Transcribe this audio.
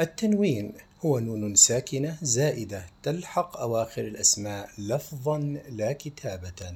التنوين هو نون ساكنة زائدة تلحق أواخر الأسماء لفظا لا كتابة.